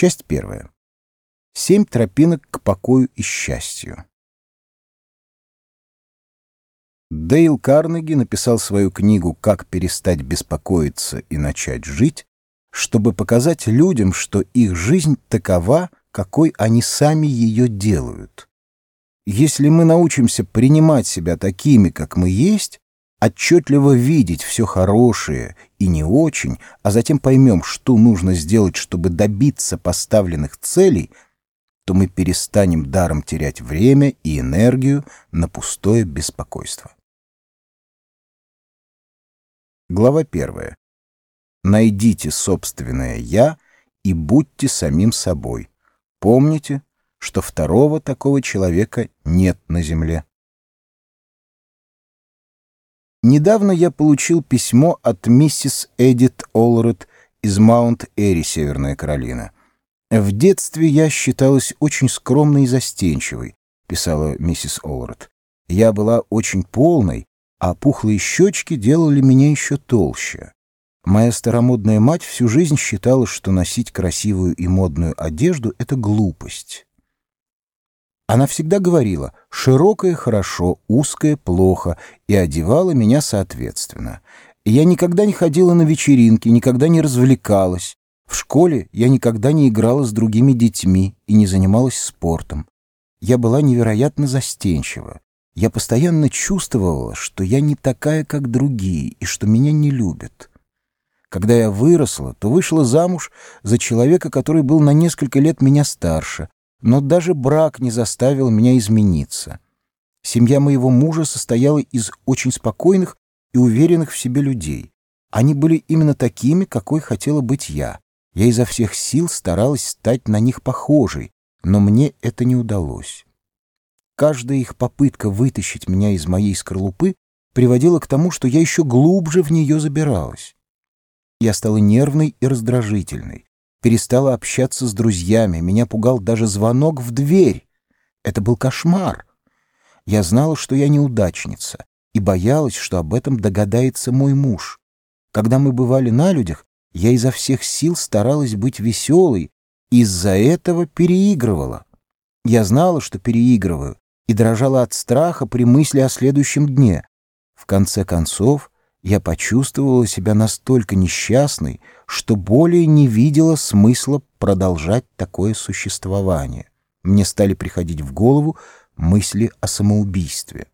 Часть первая. Семь тропинок к покою и счастью. Дейл Карнеги написал свою книгу «Как перестать беспокоиться и начать жить», чтобы показать людям, что их жизнь такова, какой они сами ее делают. Если мы научимся принимать себя такими, как мы есть, отчетливо видеть все хорошее и не очень, а затем поймем, что нужно сделать, чтобы добиться поставленных целей, то мы перестанем даром терять время и энергию на пустое беспокойство. Глава первая. Найдите собственное «я» и будьте самим собой. Помните, что второго такого человека нет на земле. Недавно я получил письмо от миссис Эдит Олред из Маунт-Эри, Северная Каролина. «В детстве я считалась очень скромной и застенчивой», — писала миссис Олред. «Я была очень полной, а пухлые щечки делали меня еще толще. Моя старомодная мать всю жизнь считала, что носить красивую и модную одежду — это глупость. Она всегда говорила «широкое — хорошо, узкое — плохо» и одевала меня соответственно. Я никогда не ходила на вечеринки, никогда не развлекалась. В школе я никогда не играла с другими детьми и не занималась спортом. Я была невероятно застенчива. Я постоянно чувствовала, что я не такая, как другие, и что меня не любят. Когда я выросла, то вышла замуж за человека, который был на несколько лет меня старше, но даже брак не заставил меня измениться. Семья моего мужа состояла из очень спокойных и уверенных в себе людей. Они были именно такими, какой хотела быть я. Я изо всех сил старалась стать на них похожей, но мне это не удалось. Каждая их попытка вытащить меня из моей скорлупы приводила к тому, что я еще глубже в нее забиралась. Я стала нервной и раздражительной перестала общаться с друзьями, меня пугал даже звонок в дверь. Это был кошмар. Я знала, что я неудачница, и боялась, что об этом догадается мой муж. Когда мы бывали на людях, я изо всех сил старалась быть веселой, из-за этого переигрывала. Я знала, что переигрываю, и дрожала от страха при мысли о следующем дне. В конце концов, я почувствовала себя настолько несчастной, что более не видела смысла продолжать такое существование. Мне стали приходить в голову мысли о самоубийстве.